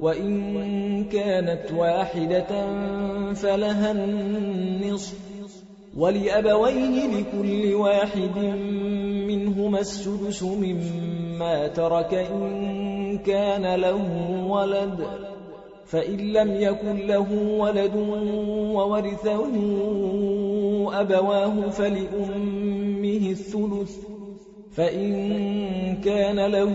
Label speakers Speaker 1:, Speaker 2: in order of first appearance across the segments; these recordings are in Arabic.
Speaker 1: وإن كانت واحدة فلها النصف. ولأبويه لكل واحد منهما السدس مما ترك إن كان له ولد. فإن لم يكن له ولد وورثه أبواه فلأمه الثلث. فإن كان له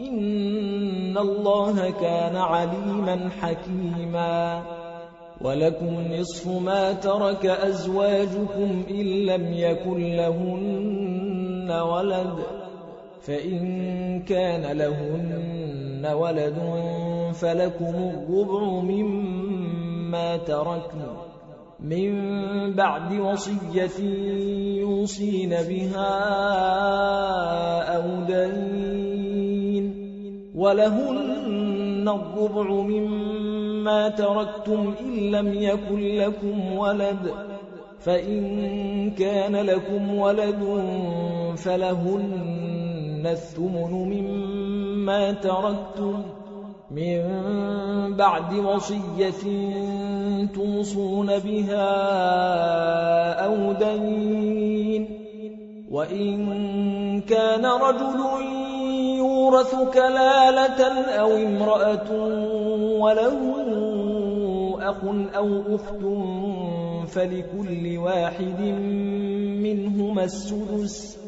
Speaker 1: إن الله كان عليما حكيما. ولكم نصف ما ترك أزواجكم إن لم يكن لهن ولد فإن كان لهن ولد فلكم الربع مما تركن من بعد وصية يوصين بها أو دين ولهن الربع مما تركتم إن لم يكن لكم ولد فإن كان لكم ولد فلهن الثمن مما تركتم. من بعد وصية توصون بها أو دين وإن كان رجل يورث كلالة أو امرأة وله أخ أو أخت فلكل واحد منهما السدس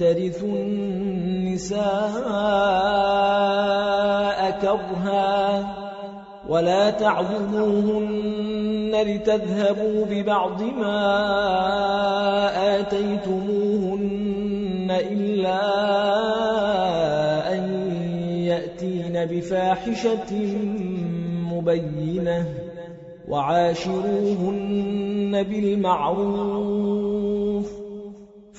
Speaker 1: ترثوا النساء كرها ولا تعظموهن لتذهبوا ببعض ما آتيتموهن إلا أن يأتين بفاحشة مبينة وعاشروهن بالمعروف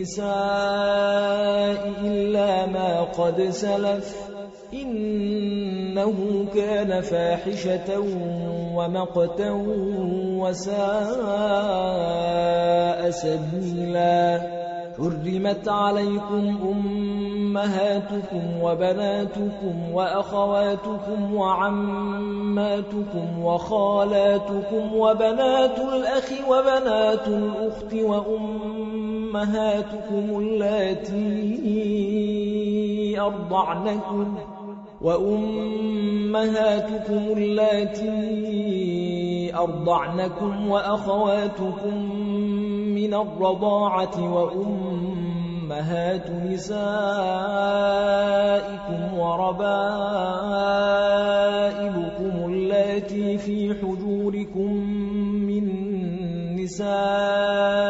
Speaker 1: النساء إلا ما قد سلف إنه كان فاحشة ومقتا وساء سبيلا. حرمت عليكم أمهاتكم وبناتكم وأخواتكم وعماتكم وخالاتكم وبنات الأخ وبنات الأخت وأمهاتكم اللاتي أرضعنكم وأمهاتكم اللاتي أرضعنكم وأخواتكم من الرضاعة وأمهات نسائكم وربائبكم اللاتي في حجوركم من نسائكم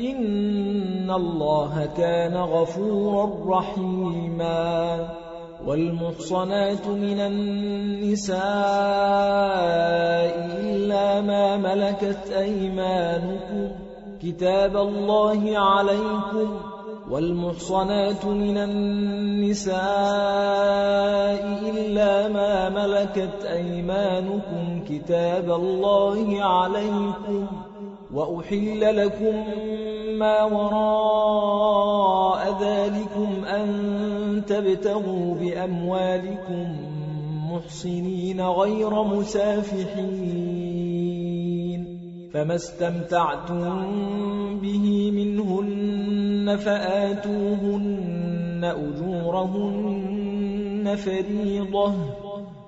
Speaker 1: إن الله كان غفورا رحيما والمحصنات من النساء إلا ما ملكت أيمانكم كتاب الله عليكم والمحصنات من النساء إلا ما ملكت أيمانكم كتاب الله عليكم وأحل لكم ما وراء ذلكم أن تبتغوا بأموالكم محصنين غير مسافحين فما استمتعتم به منهن فآتوهن أجورهن فريضة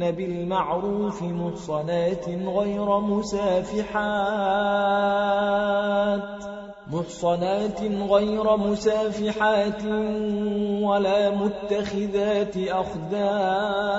Speaker 1: بالمعروف محصنات غير مسافحات محصنات غير مسافحات ولا متخذات أخدان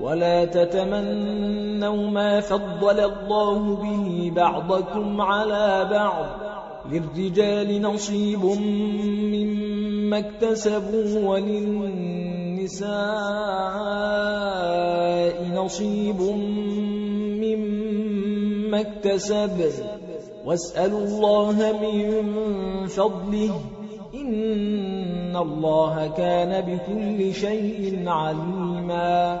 Speaker 1: ولا تتمنوا ما فضل الله به بعضكم على بعض للرجال نصيب مما اكتسبوا وللنساء نصيب مما اكتسب. واسألوا الله من فضله. إن الله كان بكل شيء عليما.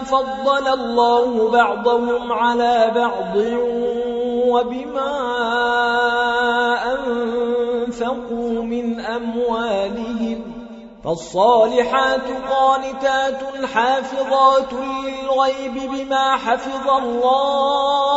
Speaker 1: فضل الله بعضهم على بعض وبما أنفقوا من أموالهم فالصالحات قانتات حافظات للغيب بما حفظ الله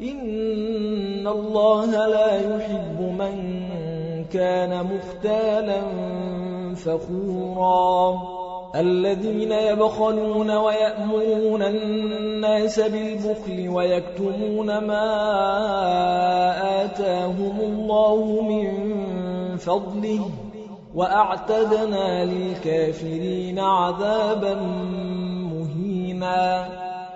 Speaker 1: إن الله لا يحب من كان مختالا فخورا الذين يبخلون ويأمرون الناس بالبخل ويكتمون ما آتاهم الله من فضله وأعتدنا للكافرين عذابا مهينا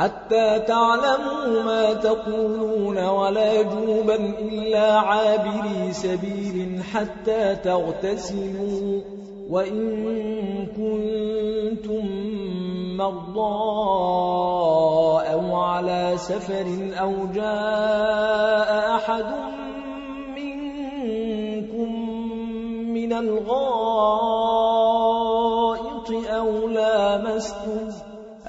Speaker 1: حتى تعلموا ما تقولون ولا جوبا إلا عابري سبيل حتى تغتسلوا وإن كنتم مرضى أو على سفر أو جاء أحد منكم من الغائط أو لامستم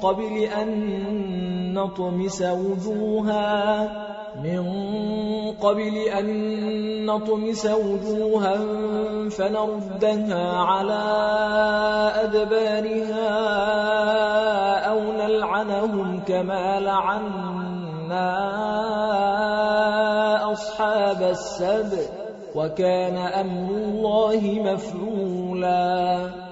Speaker 1: قبل أن نطمس وجوها. من قبل أن نطمس وجوها فنردها على أدبارها أو نلعنهم كما لعنا أصحاب السبت وكان أمر الله مفعولا.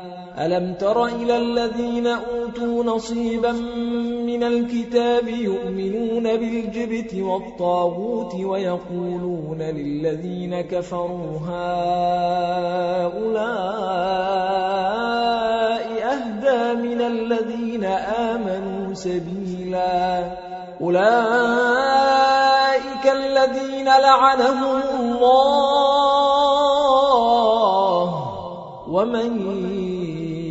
Speaker 1: ألم تر إلى الذين أوتوا نصيبا من الكتاب يؤمنون بالجبت والطاغوت ويقولون للذين كفروا هؤلاء أهدى من الذين آمنوا سبيلا أولئك الذين لعنهم الله ومن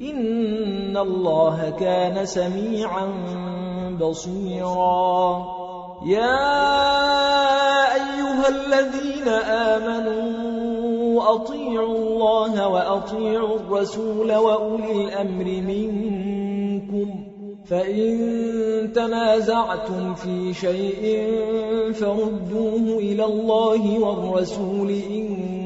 Speaker 1: إن الله كان سميعا بصيرا. يا أيها الذين آمنوا أطيعوا الله وأطيعوا الرسول وأولي الأمر منكم فإن تنازعتم في شيء فردوه إلى الله والرسول إن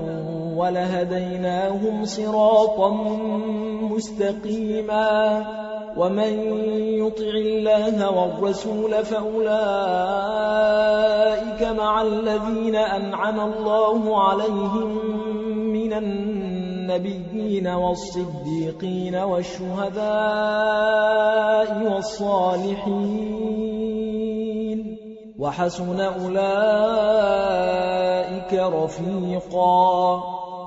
Speaker 1: ولهديناهم صراطا مستقيما. ومن يطع الله والرسول فأولئك مع الذين أنعم الله عليهم من النبيين والصديقين والشهداء والصالحين. وحسن أولئك رفيقا.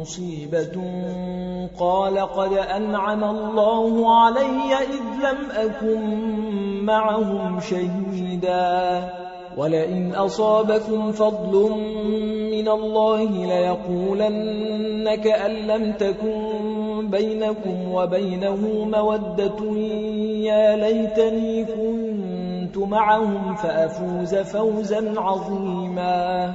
Speaker 1: مصيبة. قال قد أنعم الله علي إذ لم أكن معهم شهيدا. ولئن أصابكم فضل من الله ليقولن كأن لم تكن بينكم وبينه مودة. يا ليتني كنت معهم فأفوز فوزا عظيما.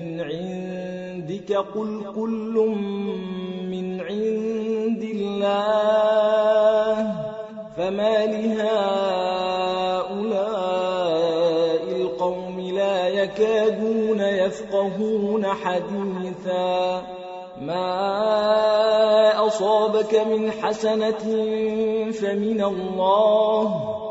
Speaker 1: عندك قل كل من عند الله فما لهؤلاء القوم لا يكادون يفقهون حديثا. ما أصابك من حسنة فمن الله.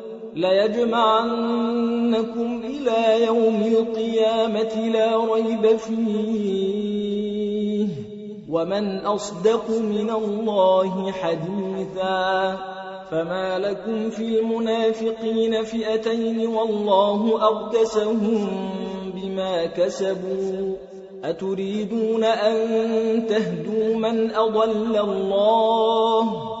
Speaker 1: ليجمعنكم إلى يوم القيامة لا ريب فيه. ومن أصدق من الله حديثا فما لكم في المنافقين فئتين والله أركسهم بما كسبوا. أتريدون أن تهدوا من أضل الله؟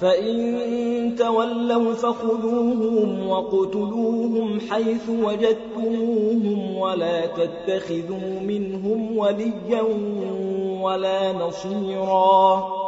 Speaker 1: فإن تولوا فخذوهم وقتلوهم حيث وجدتموهم ولا تتخذوا منهم وليا ولا نصيرا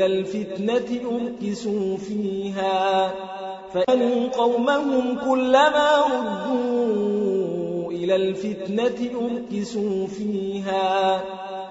Speaker 1: إلى الفتنة أركسوا فيها فأمنوا قومهم كلما ردوا إلى الفتنة أركسوا فيها.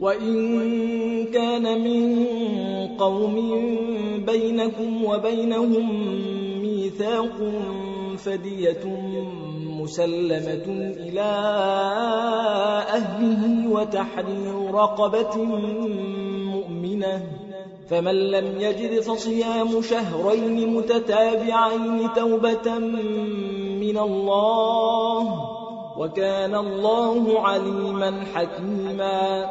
Speaker 1: وإن كان من قوم بينكم وبينهم ميثاق فدية مسلمة إلى أهله وتحرير رقبة مؤمنة فمن لم يجد فصيام شهرين متتابعين توبة من الله وكان الله عليما حكيما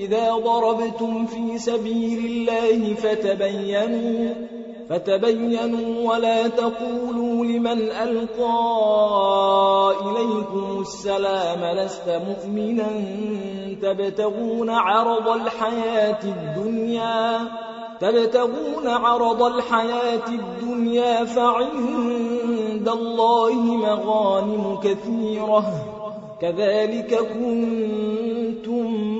Speaker 1: إذا ضربتم في سبيل الله فتبينوا فتبينوا ولا تقولوا لمن ألقى إليكم السلام لست مؤمنا تبتغون عرض الحياة الدنيا تبتغون عرض الحياة الدنيا فعند الله مغانم كثيرة كذلك كنتم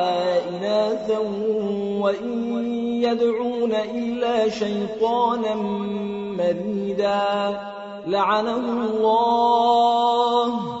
Speaker 1: وإن يدعون إلا شيطانا مريدا. لعنه الله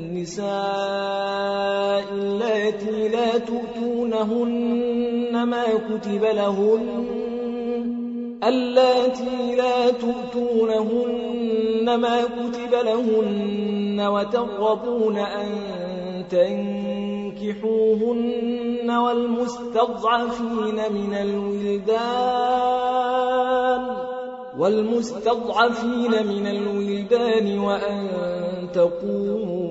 Speaker 1: النساء اللاتي لا تؤتونهن ما كتب لهن اللاتي لا تؤتونهن ما كتب لهن وترغبون أن تنكحوهن والمستضعفين من الولدان والمستضعفين من الولدان وأن تقوموا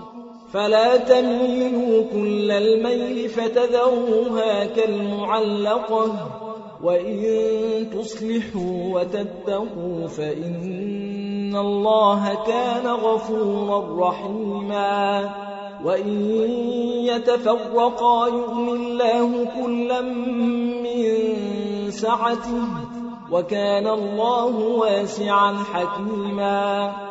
Speaker 1: فلا تميلوا كل الميل فتذروها كالمعلقة وإن تصلحوا وتتقوا فإن الله كان غفورا رحيما. وإن يتفرقا يغن الله كلا من سعته وكان الله واسعا حكيما.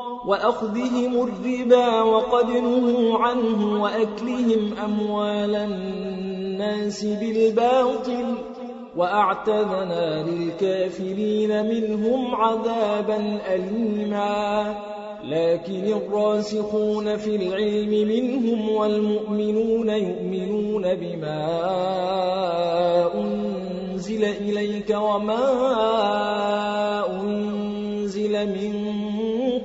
Speaker 1: وأخذهم الربا وقد نهوا عنه وأكلهم أموال الناس بالباطل وأعتذنا للكافرين منهم عذابا أليما. لكن الراسخون في العلم منهم والمؤمنون يؤمنون بما أنزل إليك وما أنزل من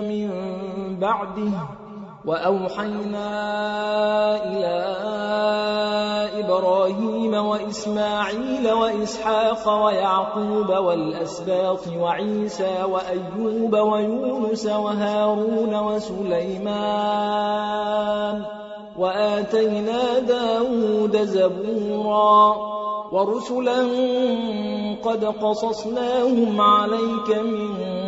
Speaker 1: من بعده وأوحينا إلى إبراهيم وإسماعيل وإسحاق ويعقوب والأسباط وعيسى وأيوب ويونس وهارون وسليمان وآتينا داود زبورا ورسلا قد قصصناهم عليك من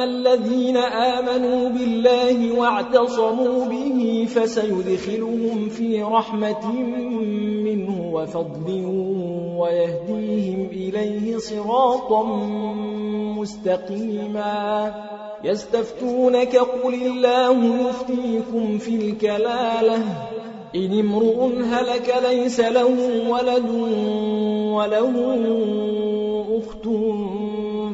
Speaker 1: الذين آمنوا بالله واعتصموا به فسيدخلهم في رحمة منه وفضل ويهديهم إليه صراطا مستقيما يستفتونك قل الله يفتيكم في الكلاله إن امرؤ هلك ليس له ولد وله أخت